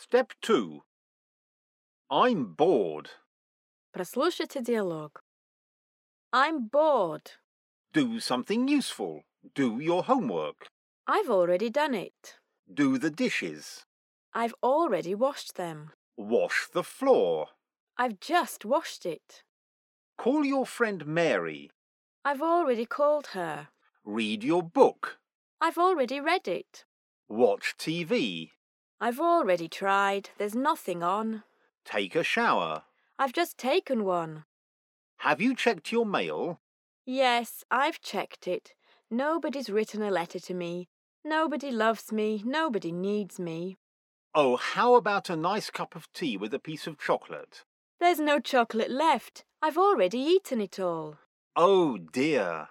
Step 2. I'm bored. Прослушайте диалог. I'm bored. Do something useful. Do your homework. I've already done it. Do the dishes. I've already washed them. Wash the floor. I've just washed it. Call your friend Mary. I've already called her. Read your book. I've already read it. Watch TV. I've already tried. There's nothing on. Take a shower. I've just taken one. Have you checked your mail? Yes, I've checked it. Nobody's written a letter to me. Nobody loves me. Nobody needs me. Oh, how about a nice cup of tea with a piece of chocolate? There's no chocolate left. I've already eaten it all. Oh dear.